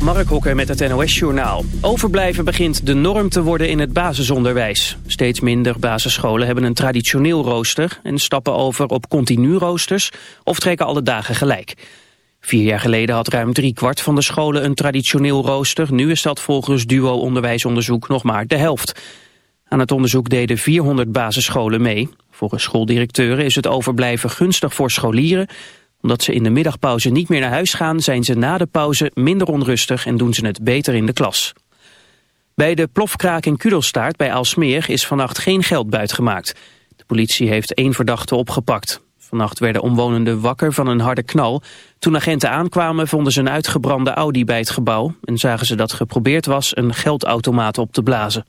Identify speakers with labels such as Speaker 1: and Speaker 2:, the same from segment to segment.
Speaker 1: Mark Hokker met het NOS-journaal. Overblijven begint de norm te worden in het basisonderwijs. Steeds minder basisscholen hebben een traditioneel rooster... en stappen over op continu roosters of trekken alle dagen gelijk. Vier jaar geleden had ruim driekwart van de scholen een traditioneel rooster. Nu is dat volgens Duo Onderwijsonderzoek nog maar de helft. Aan het onderzoek deden 400 basisscholen mee. Volgens schooldirecteuren is het overblijven gunstig voor scholieren omdat ze in de middagpauze niet meer naar huis gaan... zijn ze na de pauze minder onrustig en doen ze het beter in de klas. Bij de plofkraak in Kudelstaart bij Alsmeer is vannacht geen geld buitgemaakt. De politie heeft één verdachte opgepakt. Vannacht werden omwonenden wakker van een harde knal. Toen agenten aankwamen vonden ze een uitgebrande Audi bij het gebouw... en zagen ze dat geprobeerd was een geldautomaat op te blazen.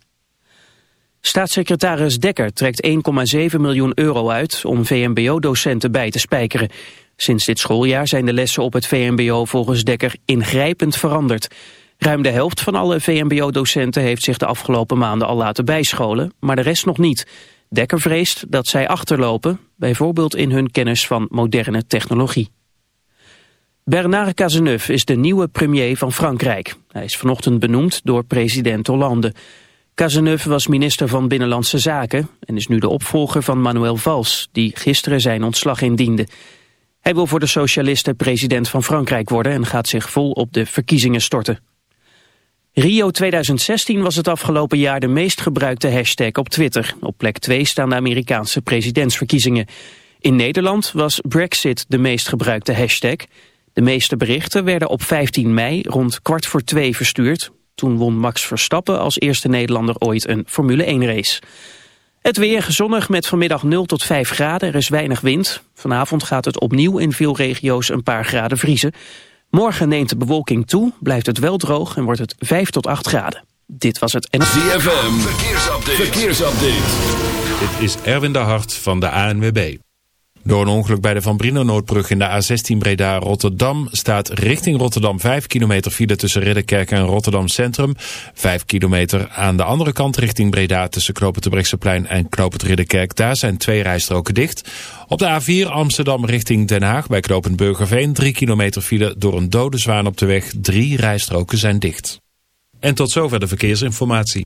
Speaker 1: Staatssecretaris Dekker trekt 1,7 miljoen euro uit om VMBO-docenten bij te spijkeren. Sinds dit schooljaar zijn de lessen op het VMBO volgens Dekker ingrijpend veranderd. Ruim de helft van alle VMBO-docenten heeft zich de afgelopen maanden al laten bijscholen, maar de rest nog niet. Dekker vreest dat zij achterlopen, bijvoorbeeld in hun kennis van moderne technologie. Bernard Cazeneuve is de nieuwe premier van Frankrijk. Hij is vanochtend benoemd door president Hollande. Cazeneuve was minister van Binnenlandse Zaken en is nu de opvolger van Manuel Valls, die gisteren zijn ontslag indiende. Hij wil voor de socialisten president van Frankrijk worden en gaat zich vol op de verkiezingen storten. Rio 2016 was het afgelopen jaar de meest gebruikte hashtag op Twitter. Op plek 2 staan de Amerikaanse presidentsverkiezingen. In Nederland was Brexit de meest gebruikte hashtag. De meeste berichten werden op 15 mei rond kwart voor twee verstuurd. Toen won Max Verstappen als eerste Nederlander ooit een Formule 1 race. Het weer zonnig met vanmiddag 0 tot 5 graden. Er is weinig wind. Vanavond gaat het opnieuw in veel regio's een paar graden vriezen. Morgen neemt de bewolking toe, blijft het wel droog en wordt het 5 tot 8 graden. Dit was het NFM.
Speaker 2: verkeersupdate. verkeersupdate.
Speaker 3: Dit is Erwin de Hart van de ANWB. Door een ongeluk bij de Van Brino-noodbrug in de A16 Breda-Rotterdam staat richting Rotterdam 5 kilometer file tussen Ridderkerk en Rotterdam Centrum. 5 kilometer aan de andere kant richting Breda tussen Brechtseplein en Knopen Ridderkerk. Daar zijn twee rijstroken dicht. Op de A4 Amsterdam richting Den Haag bij Knopen Burgerveen 3 kilometer file door een dode zwaan op de weg. Drie rijstroken zijn dicht. En tot zover de verkeersinformatie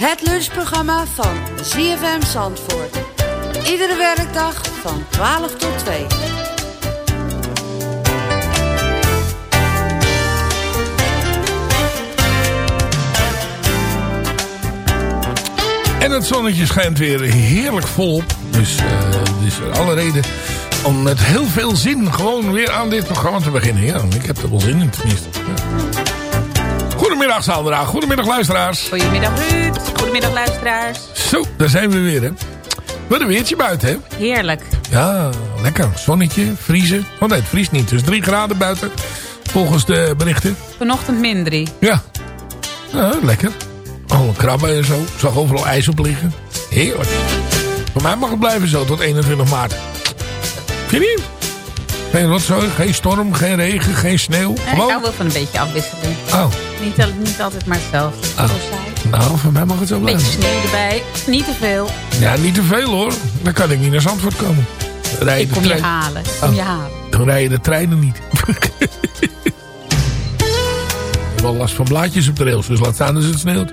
Speaker 4: Het lunchprogramma van ZFM Zandvoort. Iedere werkdag van 12 tot 2.
Speaker 2: En
Speaker 5: het zonnetje schijnt weer heerlijk volop. Dus uh, is alle reden om met heel veel zin gewoon weer aan dit programma te beginnen. Ja, ik heb er wel zin in tenminste. Goedemiddag Sandra, goedemiddag luisteraars.
Speaker 6: Goedemiddag Ruud, goedemiddag luisteraars.
Speaker 5: Zo, daar zijn we weer hè. Wat een weertje buiten hè.
Speaker 6: Heerlijk.
Speaker 5: Ja, lekker. Zonnetje, vriezen. Oh nee, het vriest niet. Dus 3 graden buiten. Volgens de berichten.
Speaker 6: Vanochtend min 3.
Speaker 5: Ja. ja lekker. Alle krabben en zo. Ik zag overal ijs op liggen. Heerlijk. Voor mij mag het blijven zo tot 21 maart. Vind je niet? Geen rotzooi, geen storm, geen regen, geen sneeuw.
Speaker 6: ik hou wel van een beetje afwisseling.
Speaker 5: Oh.
Speaker 6: Niet, niet altijd maar hetzelfde.
Speaker 5: Oh. Nou, voor mij mag het zo blijven.
Speaker 6: Beetje sneeuw erbij. Niet te veel.
Speaker 5: Ja, niet te veel hoor. Dan kan ik niet naar Zandvoort komen.
Speaker 6: Rij ik kom je halen. Ik kom je halen.
Speaker 5: Dan rijden de treinen niet. heb wel last van blaadjes op de rails, dus laat staan als het sneeuwt.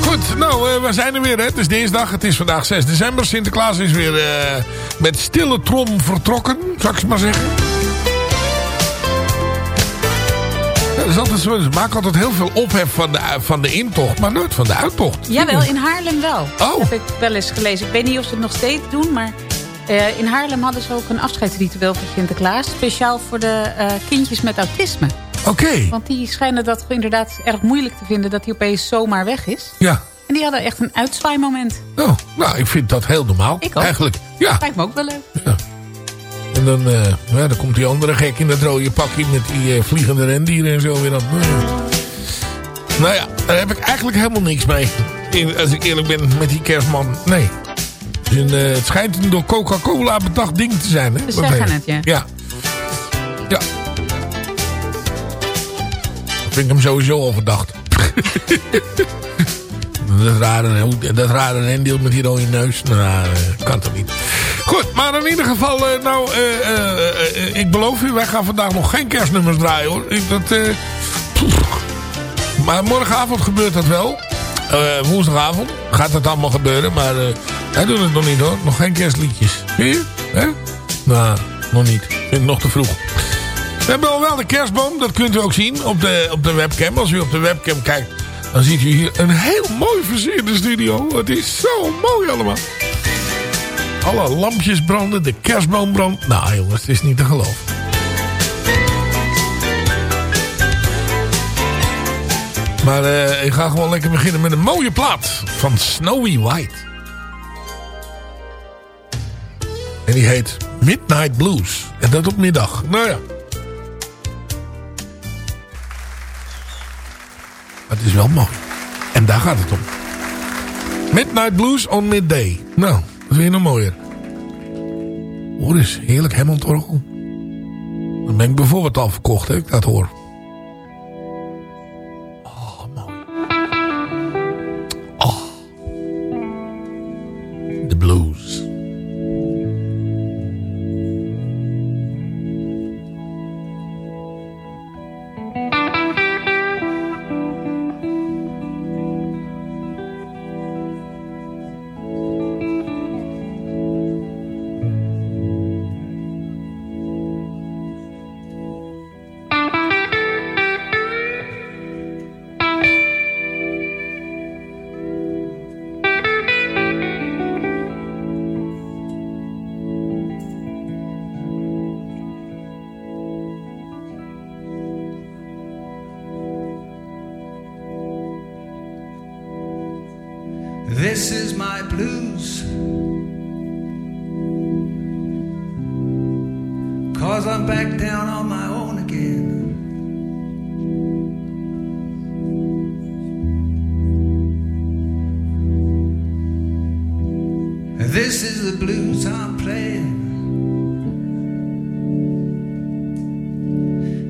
Speaker 5: Goed, nou, uh, we zijn er weer. Hè? Het is dinsdag, het is vandaag 6 december. Sinterklaas is weer uh, met stille trom vertrokken, zou ik maar zeggen. Ze maken altijd heel veel ophef van de, van de intocht, maar nooit van de uittocht.
Speaker 6: Jawel, in Haarlem wel.
Speaker 5: Oh.
Speaker 6: Dat heb ik wel eens gelezen. Ik weet niet of ze het nog steeds doen, maar... Uh, in Haarlem hadden ze ook een afscheidsritueel voor Sinterklaas. Speciaal voor de uh, kindjes met autisme.
Speaker 5: Oké. Okay.
Speaker 6: Want die schijnen dat inderdaad erg moeilijk te vinden... dat hij opeens zomaar weg is.
Speaker 5: Ja.
Speaker 6: En die hadden echt een uitzwaaimoment.
Speaker 5: Oh, nou, ik vind dat heel normaal.
Speaker 6: Ik ook.
Speaker 5: Eigenlijk, ja.
Speaker 6: Lijkt me ook wel leuk.
Speaker 5: Ja. En dan, uh, ja, dan komt die andere gek in dat rode pakje... met die vliegende rendieren en zo weer aan. Nou ja, daar heb ik eigenlijk helemaal niks mee. Als ik eerlijk ben met die kerstman. Nee. Een, uh, het schijnt een door Coca-Cola bedacht ding te zijn. Hè?
Speaker 6: We zeggen het, ja.
Speaker 5: Ja. Ja. Ik vind hem sowieso overdacht. dat rare, dat rare rendeel met die rode neus. Nou, kan toch niet. Goed, maar in ieder geval, uh, nou, uh, ik beloof u, wij gaan vandaag nog geen kerstnummers draaien hoor. Dat, maar morgenavond gebeurt dat wel. woensdagavond gaat dat allemaal gebeuren, maar hij doet het nog niet hoor. Nog geen kerstliedjes. Zie je? Nou, nog niet. Ik nog te vroeg. We hebben al wel de kerstboom. Dat kunt u ook zien op de, op de webcam. Als u op de webcam kijkt, dan ziet u hier een heel mooi versierde studio. Het is zo mooi allemaal. Alle lampjes branden, de kerstboom brandt. Nou jongens, het is niet te geloven. Maar uh, ik ga gewoon lekker beginnen met een mooie plaat van Snowy White. En die heet Midnight Blues. En dat op middag. Nou ja. Is wel mooi. En daar gaat het om. Midnight Blues on Midday. Nou, dat vind je nog mooier. Hoor eens, heerlijk Hammond orgel. Dan ben ik bijvoorbeeld al verkocht, hè, ik dat hoor.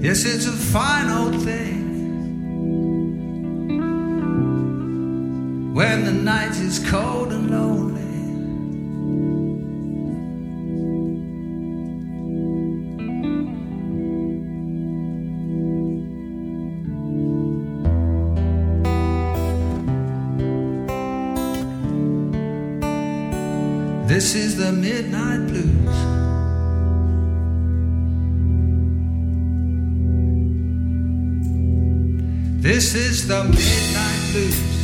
Speaker 7: Yes, it's a fine old thing. when the night is cold and lonely. This is the midnight This is the midnight blues.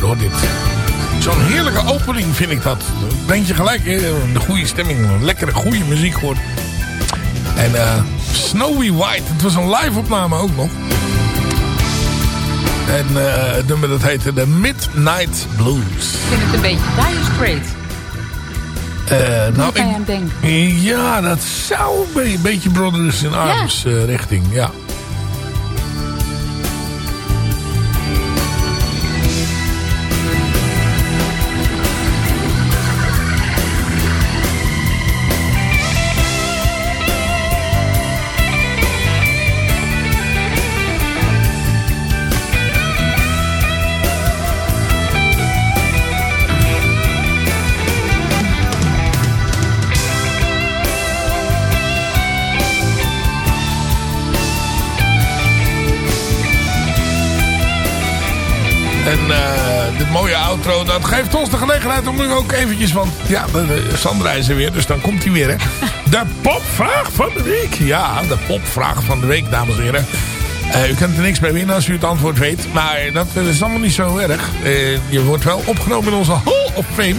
Speaker 5: Hoor, dit. Zo'n heerlijke opening vind ik dat. Denk je gelijk, hè? de goede stemming, lekkere goede muziek hoort. En uh, Snowy White, het was een live opname ook nog. En uh, het nummer dat heette The Midnight Blues.
Speaker 6: Ik vind het een beetje Dire Straits.
Speaker 5: Uh, nou,
Speaker 6: ik, aan denken.
Speaker 5: Ja, dat zou een beetje Brothers in Arms ja. richting, ja. Dat geeft ons de gelegenheid om nu ook eventjes... Want ja, Sandra is er weer, dus dan komt hij weer. Hè. De popvraag van de week. Ja, de popvraag van de week, dames en heren. Uh, u kunt er niks mee winnen als u het antwoord weet. Maar dat is allemaal niet zo erg. Uh, je wordt wel opgenomen in onze Hall of Fame.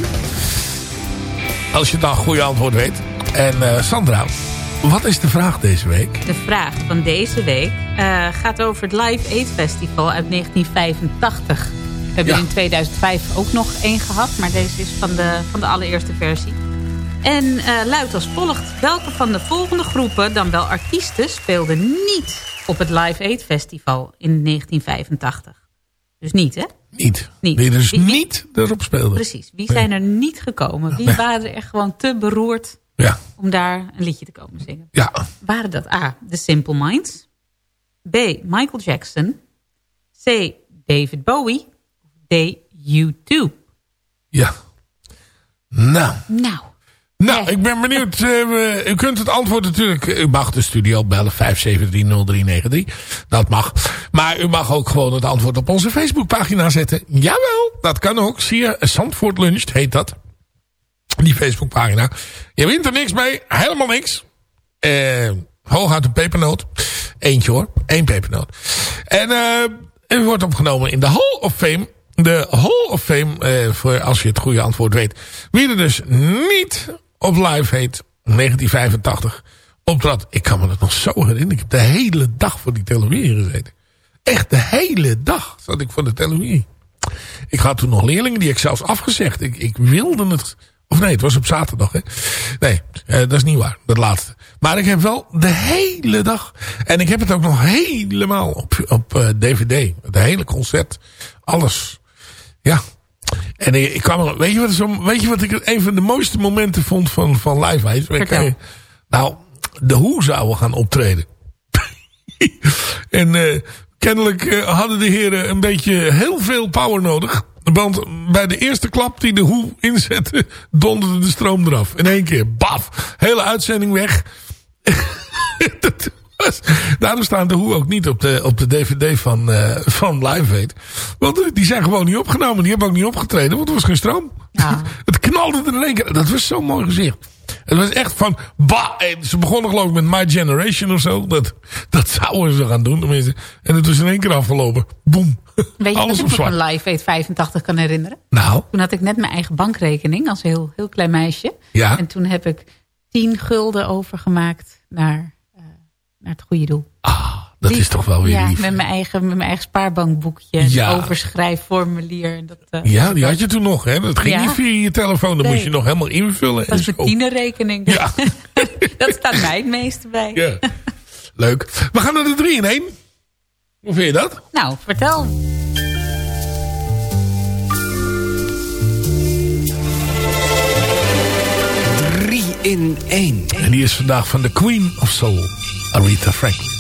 Speaker 5: Als je dan een goede antwoord weet. En Sandra, wat is de vraag deze week?
Speaker 6: De vraag van deze week gaat over het Live Aid Festival uit 1985. We hebben in 2005 ook nog één gehad. Maar deze is van de, van de allereerste versie. En uh, luidt als volgt. Welke van de volgende groepen, dan wel artiesten... speelden niet op het Live Aid Festival in 1985? Dus niet, hè?
Speaker 5: Niet. niet. Nee, dus wie, niet erop speelden.
Speaker 6: Precies. Wie zijn er niet gekomen? Wie waren er echt gewoon te beroerd... Ja. om daar een liedje te komen zingen?
Speaker 5: Ja.
Speaker 6: Waren dat A, The Simple Minds... B, Michael Jackson... C, David Bowie YouTube.
Speaker 5: Ja. Nou.
Speaker 6: Nou.
Speaker 5: Nou, ik ben benieuwd. Uh, u kunt het antwoord natuurlijk... U mag de studio bellen, 5730393. Dat mag. Maar u mag ook gewoon het antwoord op onze Facebookpagina zetten. Jawel, dat kan ook. Zie je, Zandvoort Lunch heet dat. Die Facebookpagina. Je wint er niks mee. Helemaal niks. Uh, hooguit een pepernoot. Eentje hoor. Eén pepernoot. En uh, u wordt opgenomen in de Hall of Fame de Hall of Fame, eh, voor als je het goede antwoord weet. Wie er dus niet op live heet, 1985, optrad. Ik kan me dat nog zo herinneren. Ik heb de hele dag voor die televisie gezeten. Echt de hele dag zat ik voor de televisie. Ik had toen nog leerlingen, die ik zelfs afgezegd. Ik, ik wilde het... Of nee, het was op zaterdag. Hè? Nee, eh, dat is niet waar. Dat laatste. Maar ik heb wel de hele dag... En ik heb het ook nog helemaal op, op uh, eh, DVD. Het hele concert. Alles. Ja. En ik kwam, weet je wat, zo, weet je wat ik een van de mooiste momenten vond van, van Live Aid? Nou, de Hoe zouden gaan optreden. en uh, kennelijk uh, hadden de heren een beetje heel veel power nodig. Want bij de eerste klap die de Hoe inzette, donderde de stroom eraf. In één keer, baf, hele uitzending weg. Daarom staan de Hoe ook niet op de, op de DVD van, uh, van Live Aid. Want die zijn gewoon niet opgenomen. Die hebben ook niet opgetreden, want er was geen stroom. Ja. Het knalde er in één keer. Dat was zo'n mooi gezicht. Het was echt van, bah, ze begonnen geloof ik met My Generation of zo. Dat, dat zouden ze gaan doen tenminste. En het was in één keer afgelopen. Boom.
Speaker 6: Weet je Alles wat ik me van Live Aid 85 kan herinneren?
Speaker 5: Nou?
Speaker 6: Toen had ik net mijn eigen bankrekening als heel, heel klein meisje.
Speaker 5: Ja.
Speaker 6: En toen heb ik 10 gulden overgemaakt naar naar het goede doel.
Speaker 5: Ah, dat is toch wel weer
Speaker 6: ja,
Speaker 5: lief.
Speaker 6: Met mijn eigen, met mijn eigen spaarbankboekje. Ja. overschrijfformulier. Dat, uh,
Speaker 5: ja, die had je toen nog. Hè? Dat ging niet via je telefoon. Dan moest je nog helemaal invullen.
Speaker 6: Dat was de tienerrekening. Ja. dat staat mij het meeste bij.
Speaker 5: Ja. Leuk. We gaan naar de 3 in 1. Hoe vind je dat?
Speaker 6: Nou, vertel.
Speaker 5: in één. En die is vandaag van de Queen of Soul, Aretha Franklin.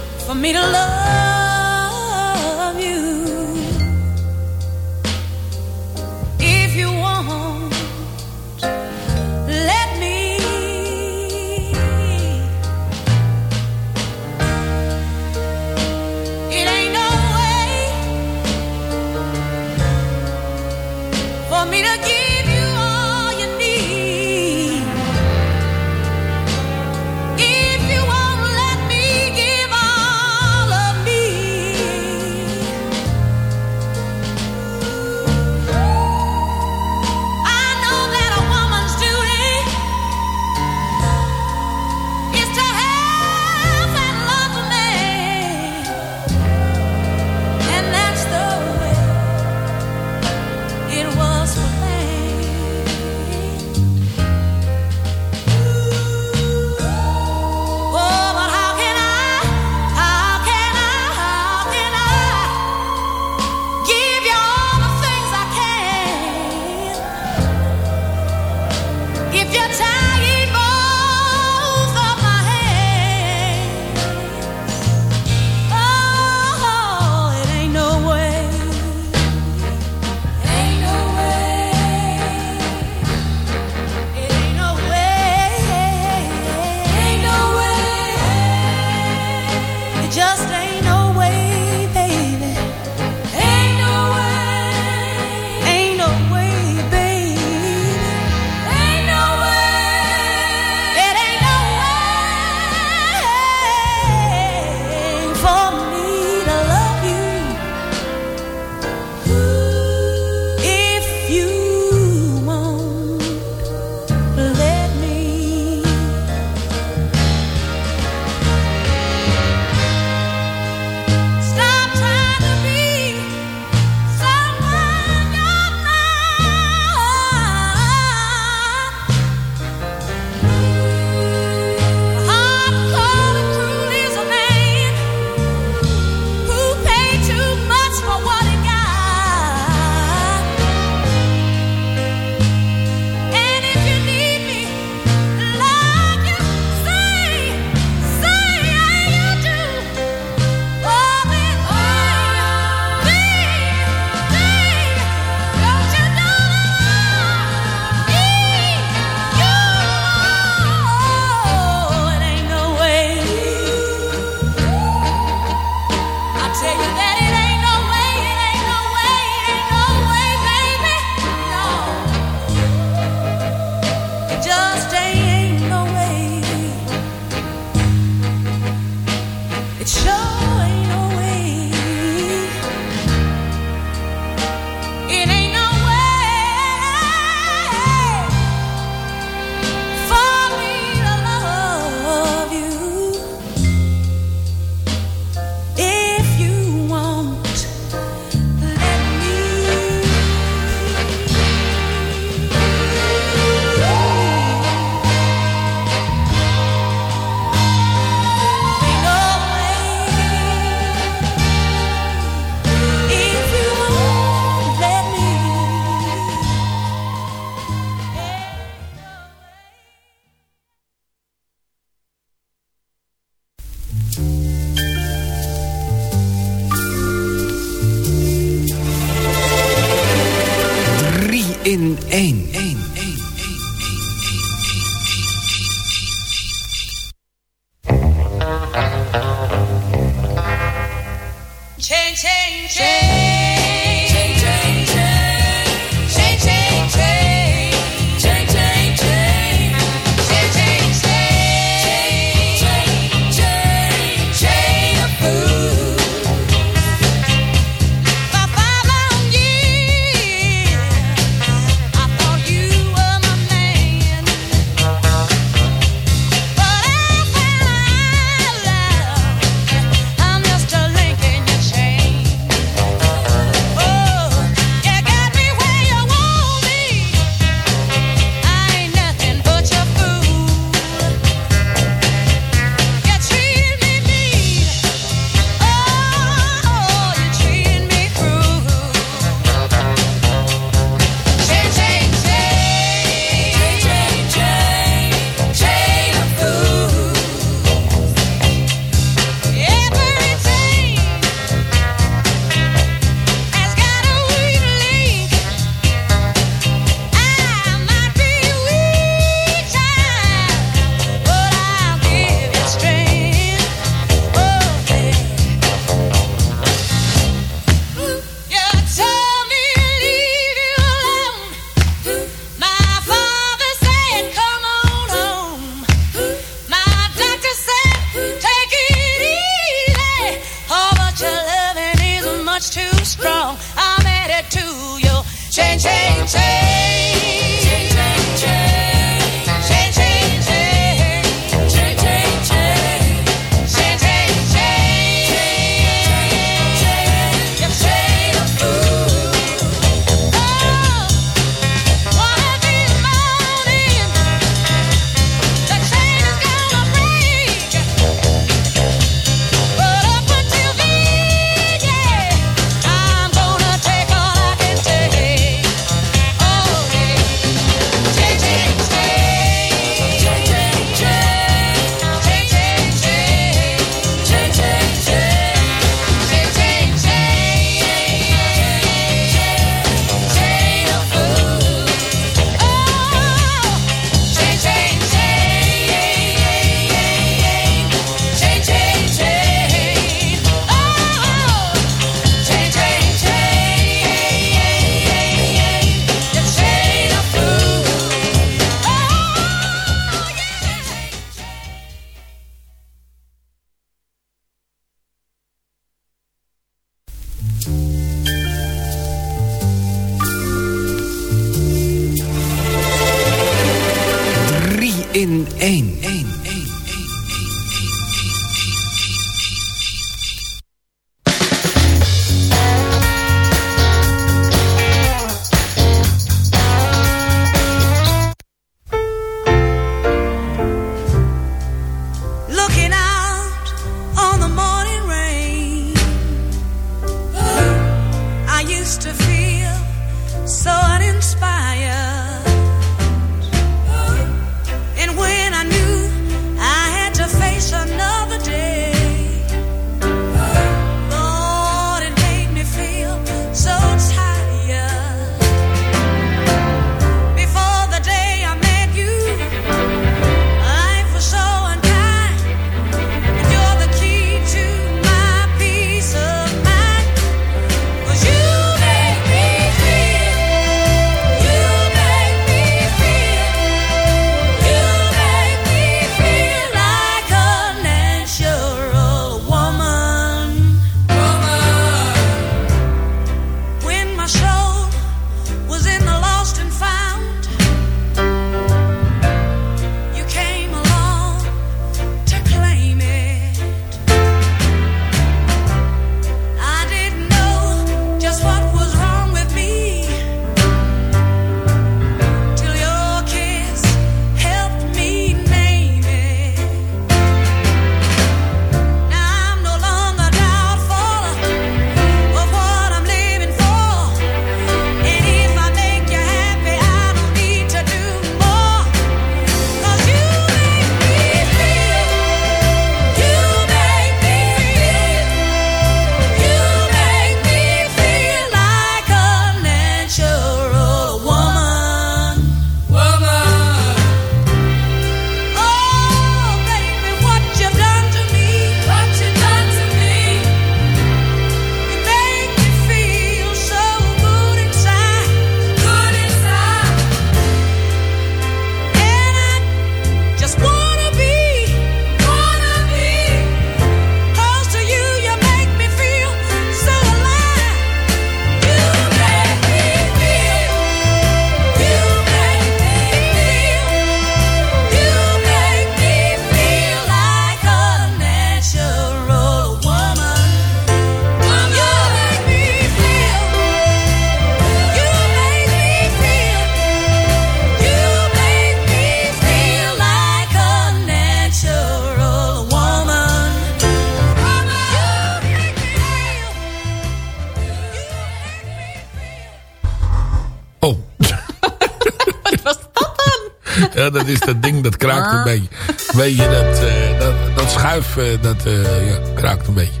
Speaker 5: Dat is dat ding, dat kraakt een beetje. Weet je, dat, uh, dat, dat schuif, uh, dat uh, ja, kraakt een beetje.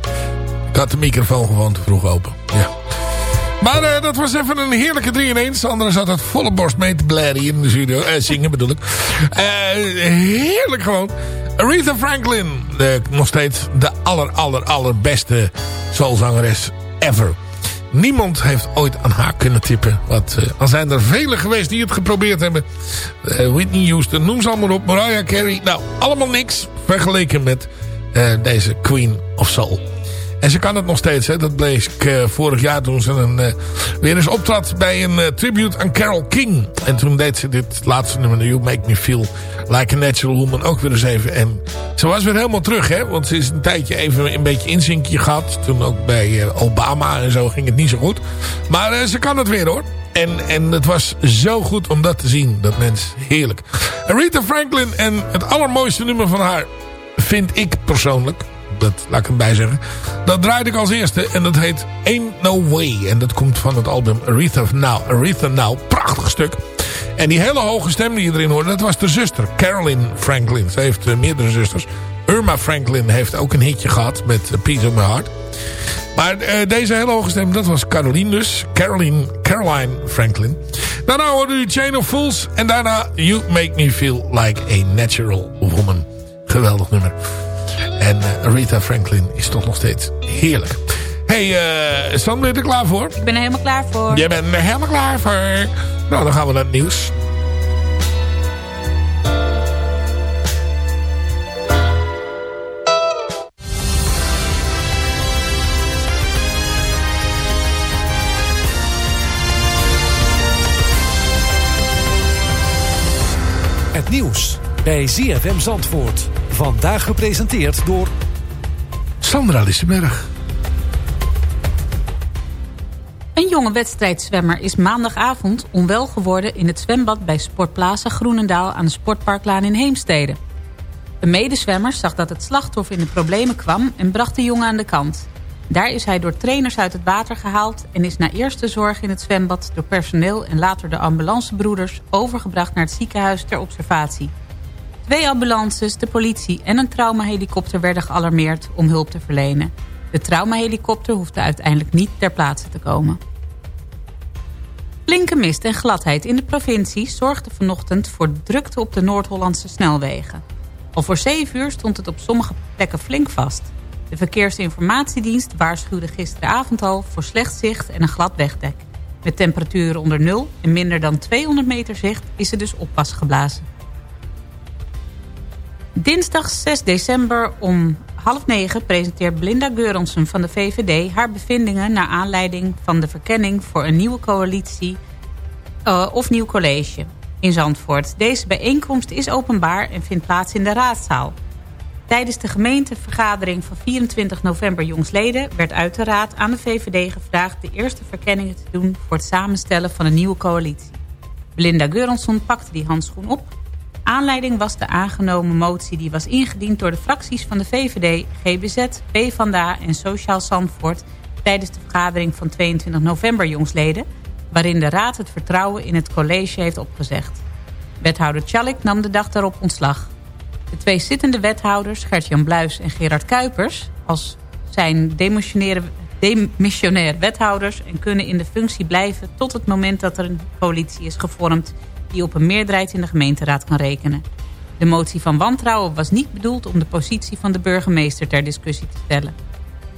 Speaker 5: Ik had de microfoon gewoon te vroeg open. Ja. Maar dat was even een heerlijke 3 in 1. Sandra zat het volle borst mee te blaren in de studio. zingen bedoel ik. heerlijk gewoon. Aretha Franklin. nog steeds de aller, aller, allerbeste soulzangeres ever. Niemand heeft ooit aan haar kunnen tippen. Wat, uh, al zijn er velen geweest die het geprobeerd hebben. Uh, Whitney Houston, noem ze allemaal op. Mariah Carey. Nou, allemaal niks vergeleken met uh, deze Queen of Soul. En ze kan het nog steeds. Hè. Dat bleek uh, vorig jaar toen ze een, uh, weer eens optrad bij een uh, tribute aan Carole King. En toen deed ze dit laatste nummer, You Make Me Feel Like a Natural Woman, ook weer eens even. En ze was weer helemaal terug, hè. Want ze is een tijdje even een beetje inzinkje gehad. Toen ook bij Obama en zo ging het niet zo goed. Maar ze kan het weer, hoor. En, en het was zo goed om dat te zien. Dat mens, heerlijk. Rita Franklin en het allermooiste nummer van haar vind ik persoonlijk dat laat ik erbij zeggen. Dat draaide ik als eerste en dat heet Ain't No Way. En dat komt van het album Aretha Now. Aretha Now, prachtig stuk. En die hele hoge stem die je erin hoorde, dat was de zuster, Carolyn Franklin. Ze heeft uh, meerdere zusters. Irma Franklin heeft ook een hitje gehad met uh, Peace of My Heart. Maar uh, deze hele hoge stem, dat was Caroline dus. Caroline, Caroline Franklin. Daarna hoorde u Chain of Fools. En daarna You Make Me Feel Like a Natural Woman. Geweldig nummer. En uh, Rita Franklin is toch nog steeds heerlijk. hey, uh, Sam, ben je er klaar voor?
Speaker 6: Ik ben er helemaal klaar voor.
Speaker 5: Je bent er helemaal klaar voor. Nou, dan gaan we naar het nieuws.
Speaker 8: Het nieuws bij ZFM Zandvoort. Vandaag gepresenteerd door...
Speaker 5: Sandra Lissenberg.
Speaker 6: Een jonge wedstrijdzwemmer is maandagavond onwel geworden... in het zwembad bij Sportplaza Groenendaal aan de Sportparklaan in Heemstede. Een medezwemmer zag dat het slachtoffer in de problemen kwam... en bracht de jongen aan de kant. Daar is hij door trainers uit het water gehaald... en is na eerste zorg in het zwembad door personeel... en later de ambulancebroeders overgebracht naar het ziekenhuis ter observatie. Twee ambulances, de politie en een traumahelikopter werden gealarmeerd om hulp te verlenen. De traumahelikopter hoefde uiteindelijk niet ter plaatse te komen. Flinke mist en gladheid in de provincie zorgden vanochtend voor drukte op de Noord-Hollandse snelwegen. Al voor 7 uur stond het op sommige plekken flink vast. De Verkeersinformatiedienst waarschuwde gisteravond al voor slecht zicht en een glad wegdek. Met temperaturen onder nul en minder dan 200 meter zicht is er dus oppas geblazen. Dinsdag 6 december om half negen presenteert Belinda Geurensen van de VVD... haar bevindingen naar aanleiding van de verkenning voor een nieuwe coalitie uh, of nieuw college in Zandvoort. Deze bijeenkomst is openbaar en vindt plaats in de raadzaal. Tijdens de gemeentevergadering van 24 november jongsleden... werd uit de raad aan de VVD gevraagd de eerste verkenningen te doen... voor het samenstellen van een nieuwe coalitie. Belinda Geurensen pakte die handschoen op Aanleiding was de aangenomen motie die was ingediend door de fracties van de VVD, GBZ, PvdA en Sociaal Zandvoort tijdens de vergadering van 22 november jongsleden, waarin de Raad het vertrouwen in het college heeft opgezegd. Wethouder Tjallik nam de dag daarop ontslag. De twee zittende wethouders, Gert-Jan Bluis en Gerard Kuipers, als zijn demissionair wethouders en kunnen in de functie blijven tot het moment dat er een coalitie is gevormd die op een meerderheid in de gemeenteraad kan rekenen. De motie van wantrouwen was niet bedoeld om de positie van de burgemeester ter discussie te stellen.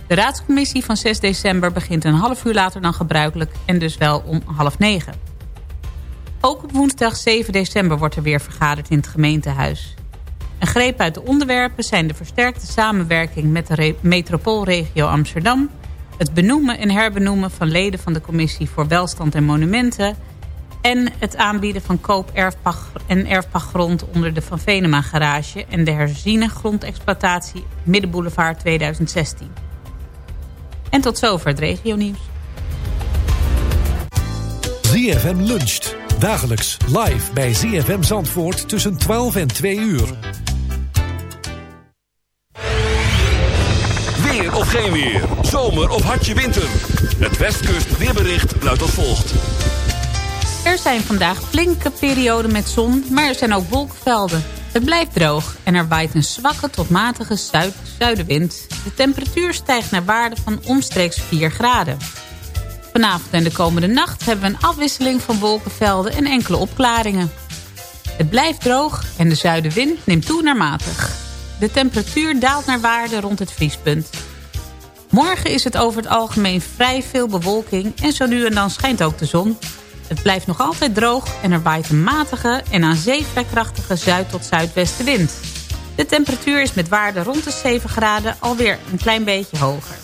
Speaker 6: De raadscommissie van 6 december begint een half uur later dan gebruikelijk en dus wel om half negen. Ook op woensdag 7 december wordt er weer vergaderd in het gemeentehuis. Een greep uit de onderwerpen zijn de versterkte samenwerking met de metropoolregio Amsterdam... het benoemen en herbenoemen van leden van de Commissie voor Welstand en Monumenten en het aanbieden van koop erfpacht en erfpachtgrond onder de Van Venema garage... en de herziene grondexploitatie Middenboulevard 2016. En tot zover het regionieuws.
Speaker 8: ZFM luncht. Dagelijks live bij ZFM Zandvoort tussen 12 en 2 uur.
Speaker 2: Weer of geen weer. Zomer of hartje winter. Het Westkust weerbericht luidt als volgt.
Speaker 6: Er zijn vandaag flinke perioden met zon, maar er zijn ook wolkenvelden. Het blijft droog en er waait een zwakke tot matige zuid zuidenwind. De temperatuur stijgt naar waarde van omstreeks 4 graden. Vanavond en de komende nacht hebben we een afwisseling van wolkenvelden en enkele opklaringen. Het blijft droog en de zuidenwind neemt toe naar matig. De temperatuur daalt naar waarde rond het vriespunt. Morgen is het over het algemeen vrij veel bewolking en zo nu en dan schijnt ook de zon. Het blijft nog altijd droog en er waait een matige en aan zee vrij zuid- tot zuidwestenwind. De temperatuur is met waarde rond de 7 graden alweer een klein beetje hoger.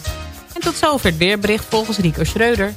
Speaker 6: En tot zover het weerbericht volgens Rico Schreuder.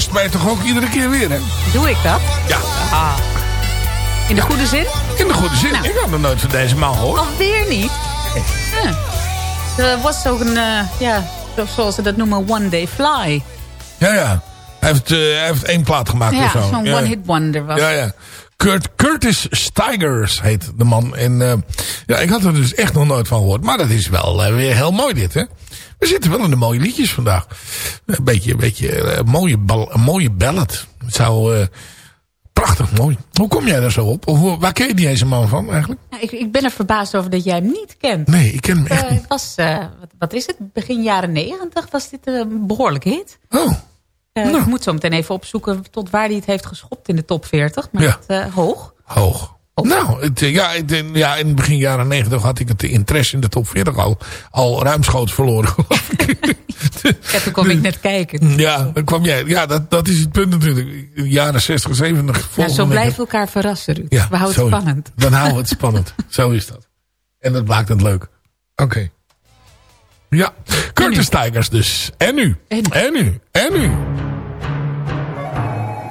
Speaker 5: Verrast mij toch ook iedere keer weer, hè?
Speaker 6: Doe ik dat?
Speaker 5: Ja.
Speaker 6: Ah. In de goede zin?
Speaker 5: In de goede zin.
Speaker 6: Nou.
Speaker 5: Ik had nog nooit van deze man gehoord.
Speaker 6: Alweer niet? Ja. Er was ook een, eh, ja, zoals ze dat noemen, one day fly.
Speaker 5: Ja, ja. Hij heeft, eh, hij heeft één plaat gemaakt
Speaker 6: Ja,
Speaker 5: of zo.
Speaker 6: zo'n
Speaker 5: ja.
Speaker 6: one-hit wonder was
Speaker 5: Ja, ja. Kurt, Curtis Stigers heet de man. En eh, ja, ik had er dus echt nog nooit van gehoord. Maar dat is wel eh, weer heel mooi dit, hè. We zitten wel in de mooie liedjes vandaag. Een beetje, een beetje eh, een mooie, bal, een mooie ballad. Het zou prachtig mooi. Hoe kom jij daar zo op? Hoe- waar ken je deze man van eigenlijk?
Speaker 6: Ja, ik, ik ben er verbaasd over dat jij hem niet kent.
Speaker 5: Nee, ik ken hem echt niet.
Speaker 6: het was, wat, wat is het, begin jaren negentig was dit een behoorlijk hit.
Speaker 5: Oh, Nou.
Speaker 6: Ik moet zo meteen even opzoeken tot waar hij het heeft geschopt in de top 40. Maar
Speaker 5: Ja.
Speaker 6: het, eh, hoog.
Speaker 5: hoog. Nou, het, eh, ja, het, eh, ja, in het begin jaren negentig had ik het interesse in de top 40 al, al ruimschoots verloren.
Speaker 6: Ja, toen kwam ik net kijken.
Speaker 5: Ja, dan kwam jij. Ja, dat, dat is het punt natuurlijk. Jaren 60, 70.
Speaker 6: Ja,
Speaker 5: volgende
Speaker 6: zo blijven we elkaar verrassen, Ruud.
Speaker 5: Ja,
Speaker 6: we houden het spannend.
Speaker 5: Dan houden we het spannend. zo is dat. En dat maakt het leuk. Oké. Ja, Curtis Tigers dus. En nu.
Speaker 6: En nu.
Speaker 5: En nu. En nu.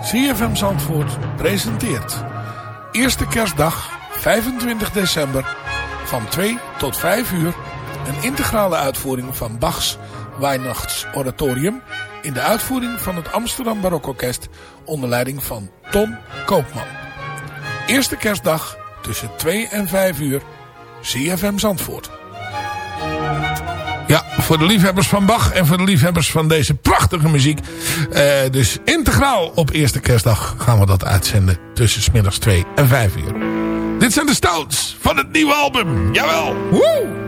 Speaker 5: CFM Zandvoort presenteert. Eerste kerstdag, 25 december, van 2 tot 5 uur. Een integrale uitvoering van Bachs Weihnachtsoratorium. In de uitvoering van het Amsterdam Barokorkest onder leiding van Ton Koopman. Eerste kerstdag tussen 2 en 5 uur. CFM Zandvoort. Ja, voor de liefhebbers van Bach en voor de liefhebbers van deze prachtige muziek. Eh, dus integraal op eerste kerstdag gaan we dat uitzenden tussen smiddags 2 en 5 uur. Dit zijn de Stones van het nieuwe album. Jawel. Woe!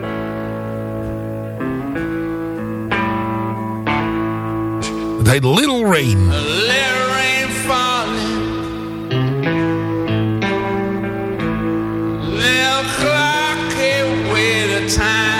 Speaker 5: Het heet Little Rain.
Speaker 9: Little rain falling. Little clock a time.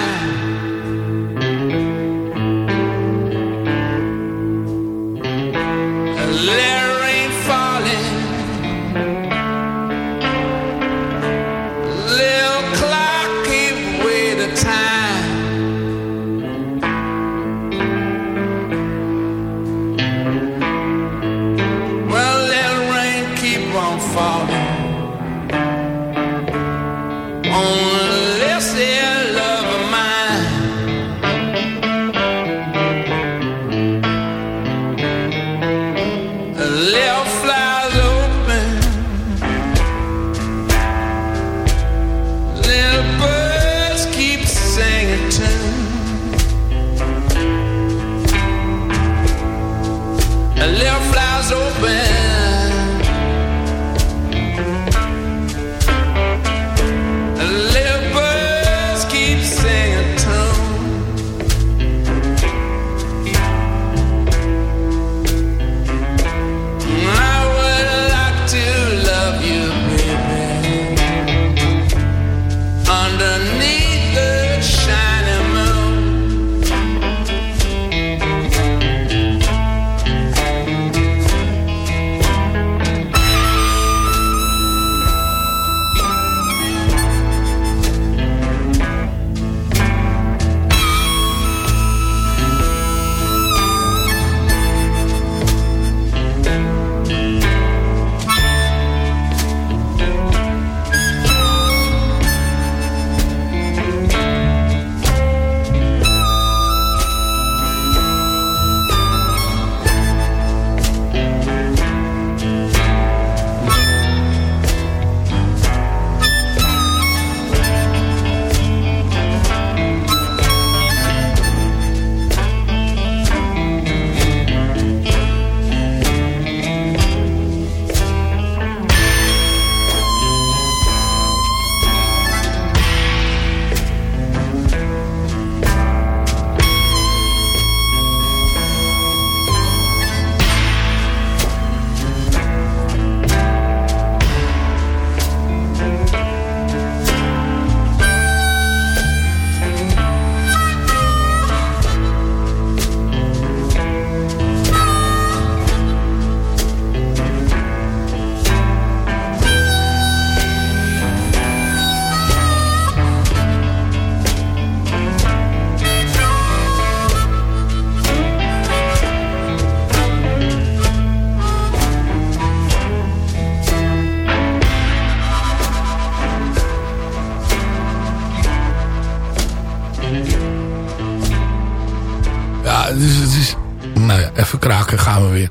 Speaker 5: Kraken gaan we weer.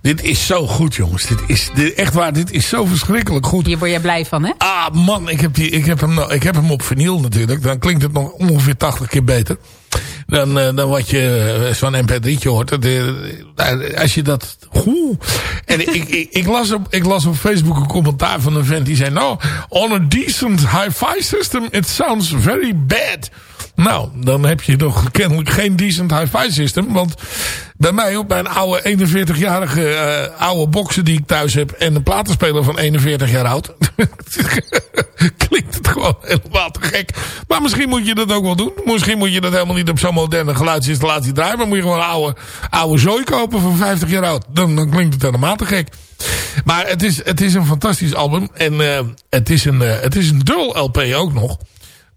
Speaker 5: Dit is zo goed, jongens. Dit is dit, echt waar. Dit is zo verschrikkelijk goed.
Speaker 6: Hier word je blij van, hè?
Speaker 5: Ah, man. Ik heb, die, ik heb, hem, ik heb hem op vinyl natuurlijk. Dan klinkt het nog ongeveer 80 keer beter. Dan, eh, dan wat je eh, zo'n mp3'tje hoort. Dat, eh, als je dat... Oeh. En ik, ik, ik, las op, ik las op Facebook een commentaar van een vent die zei... Nou, on a decent hi-fi system it sounds very bad. Nou, dan heb je nog kennelijk geen decent hi-fi system. Want bij mij op mijn oude 41-jarige eh, oude boxen die ik thuis heb... en een platenspeler van 41 jaar oud... klinkt het gewoon helemaal te gek. Maar misschien moet je dat ook wel doen. Misschien moet je dat helemaal niet op zo'n moderne geluidsinstallatie draaien... maar moet je gewoon een oude, oude zooi kopen van 50 jaar oud. Dan, dan klinkt het helemaal te gek. Maar het is, het is een fantastisch album. En uh, het, is een, uh, het is een dubbel LP ook nog.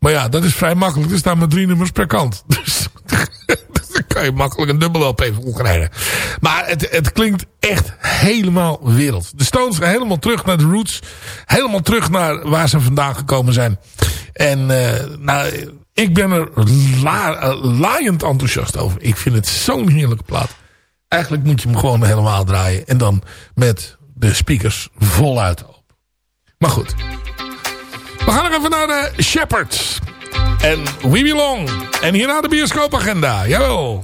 Speaker 5: Maar ja, dat is vrij makkelijk. Er staan maar drie nummers per kant. Dus dan kan je makkelijk een dubbel LP vol krijgen. Maar het, het klinkt echt helemaal wereld. De Stones gaan helemaal terug naar de roots. Helemaal terug naar waar ze vandaan gekomen zijn. En uh, nou, ik ben er la, uh, laaiend enthousiast over. Ik vind het zo'n heerlijke plaat. Eigenlijk moet je hem gewoon helemaal draaien. En dan met de speakers voluit op. Maar goed. We gaan nog even naar de Shepherds. En We Belong. En hierna de bioscoopagenda. Jawel.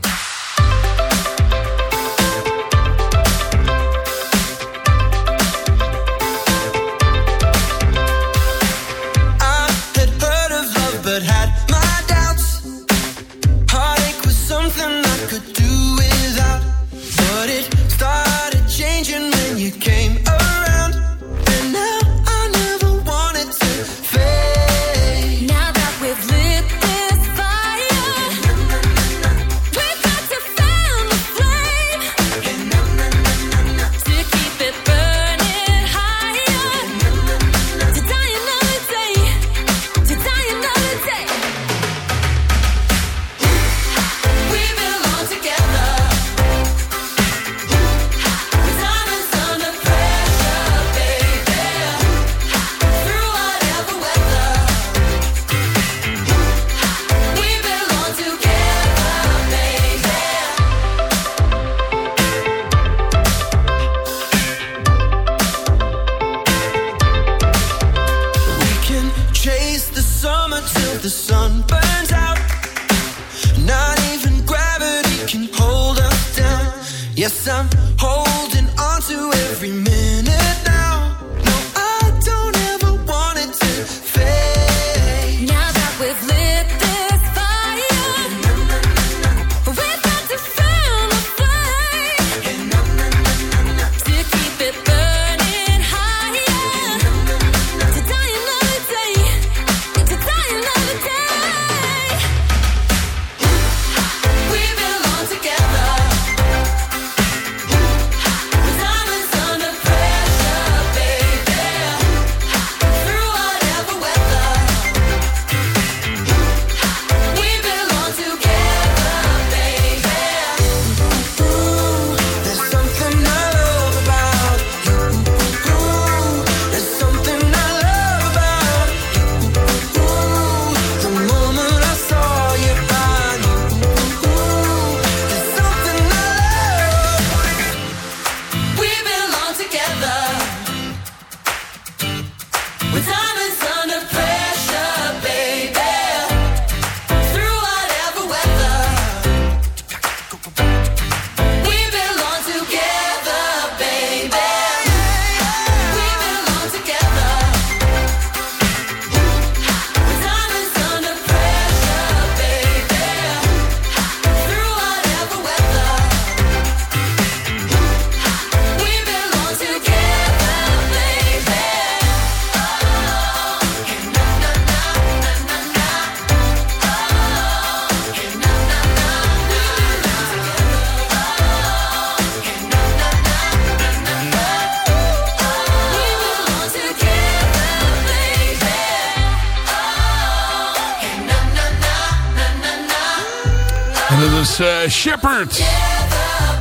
Speaker 5: Shepherd.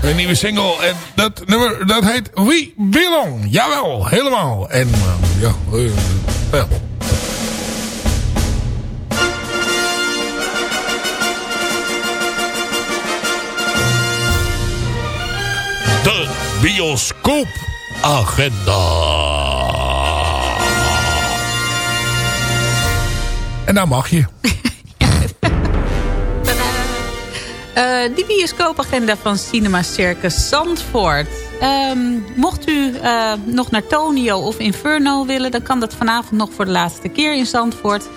Speaker 5: Een nieuwe single. En dat nummer dat heet We Belong. Jawel, helemaal. En eh, ja, eh, ja. bioscoopagenda. En nou mag je.
Speaker 6: Eh, die bioscoopagenda van Cinema Circus Zandvoort. Ehm, mocht u eh, nog naar Tonio of Inferno willen... dan kan dat vanavond nog voor de laatste keer in Zandvoort.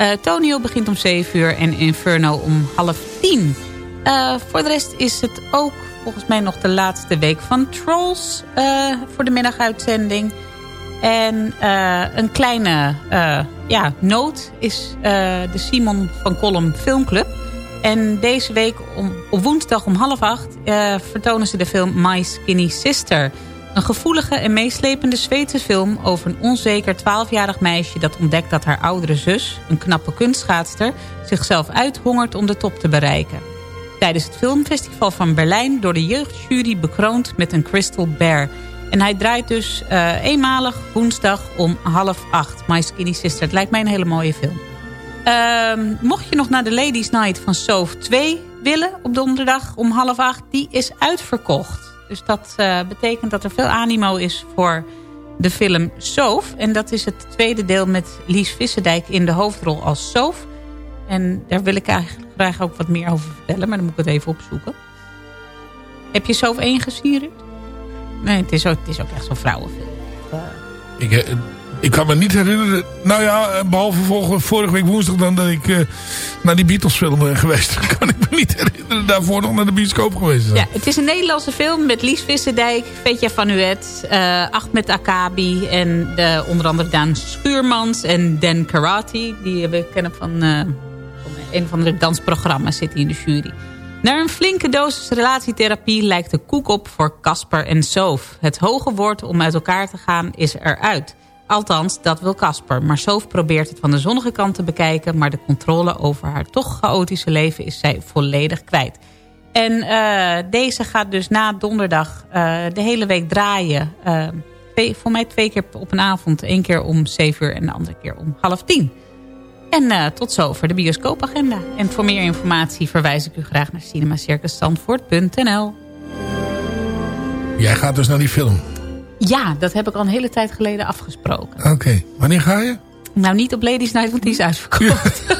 Speaker 6: Uh, Tonio begint om 7 uur en Inferno om half 10. voor de rest is het ook volgens mij nog de laatste week van Trolls... voor de middaguitzending. En een kleine ja, noot is de Simon van Kolm Filmclub... En deze week om, op woensdag om half acht uh, vertonen ze de film My Skinny Sister. Een gevoelige en meeslepende Zweedse film over een onzeker 12-jarig meisje... dat ontdekt dat haar oudere zus, een knappe kunstschaatster... zichzelf uithongert om de top te bereiken. Tijdens het filmfestival van Berlijn door de jeugdjury bekroond met een Crystal Bear... En hij draait dus uh, eenmalig woensdag om half acht. My Skinny Sister. Het lijkt mij een hele mooie film. Ehm, mocht je nog naar de Ladies Night van Soof 2 willen op donderdag om half acht, die is uitverkocht. Dus dat uh, betekent dat er veel animo is voor de film Soof. En dat is het tweede deel met Lies Visserdijk in de hoofdrol als Soof. En daar wil ik eigenlijk graag ook wat meer over vertellen, maar dan moet ik het even opzoeken. Heb je Soof 1 gezien, Nee, het is ook, het is ook echt zo'n vrouwenfilm.
Speaker 5: Ik, eh, ik kan me niet herinneren. Nou ja, behalve vorige week woensdag dan dat ik uh, naar die Beatles film ben geweest. kan ik me niet herinneren daarvoor nog naar de bioscoop geweest
Speaker 6: Ja, het is een Nederlandse film met Lies Visserdijk, Vetja van Uet, uh, Ahmed Akabi en de, onder andere Daan Schuurmans en Dan Karate. Die we kennen van, uh, van een of andere dansprogramma zit hij in de jury. Naar een flinke dosis relatietherapie lijkt de koek op voor Casper en Soof. Het hoge woord om uit elkaar te gaan is eruit. Althans, dat wil Casper. Maar Soof probeert het van de zonnige kant te bekijken... maar de controle over haar toch chaotische leven is zij volledig kwijt. En uh, deze gaat dus na donderdag uh, de hele week draaien. Twee, voor mij twee keer op een avond. Eén keer om zeven uur en de andere keer om half tien. En tot zover de bioscoopagenda. En voor meer informatie verwijs ik u graag naar cinemacircusstandvoort.nl
Speaker 5: Jij gaat dus naar die film?
Speaker 6: Ja, dat heb ik al een hele tijd geleden afgesproken.
Speaker 5: Oké, wanneer ga je?
Speaker 6: Nou, niet op Ladies Night, want die is uitverkocht.
Speaker 5: uh,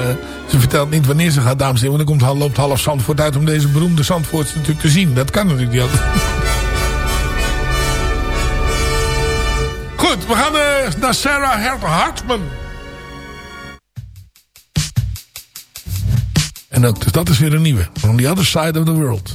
Speaker 5: ze vertelt niet wanneer ze gaat, dames en heren. Want dan komt, loopt half Zandvoort uit om deze beroemde Zandvoorts natuurlijk te zien. Dat kan natuurlijk niet altijd. Goed, we gaan uh, naar Sarah Hartman. En ook, dus dat is weer een nieuwe. On the other side of the world.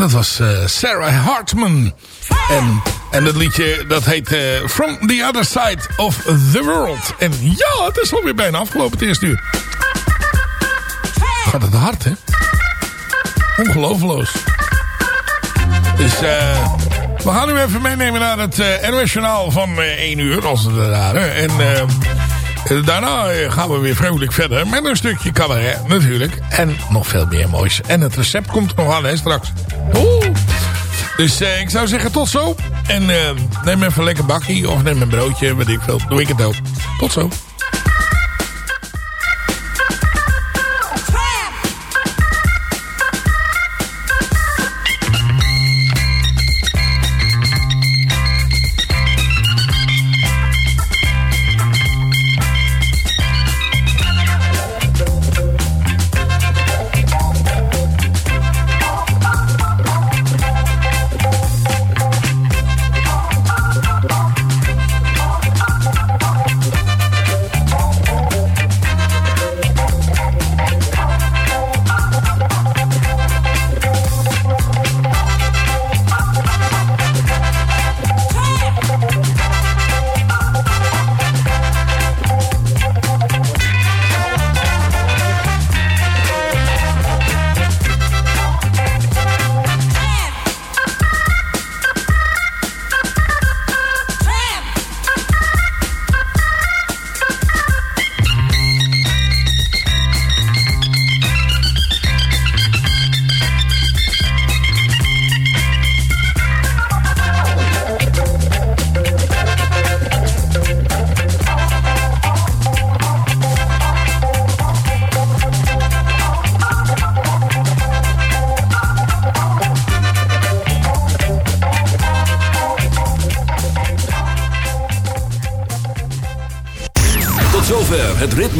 Speaker 5: Dat was eh, Sarah Hartman. En, en dat liedje, dat heet eh, From the Other Side of the World. En ja, het is alweer bijna afgelopen het eerste uur. Gaat het hard, hè? Ongelooflijk. Dus eh, we gaan u even meenemen naar het uh, NOS van eh 1 uur, als het ware. En daarna gaan we weer vrolijk verder met een stukje cabaret, natuurlijk. En nog veel meer moois. En het recept komt nog aan, hè, straks. Dus eh, ik zou zeggen tot zo. En eh, neem even een lekker bakkie of neem een broodje, weet ik veel. Doe ik het ook. Tot zo.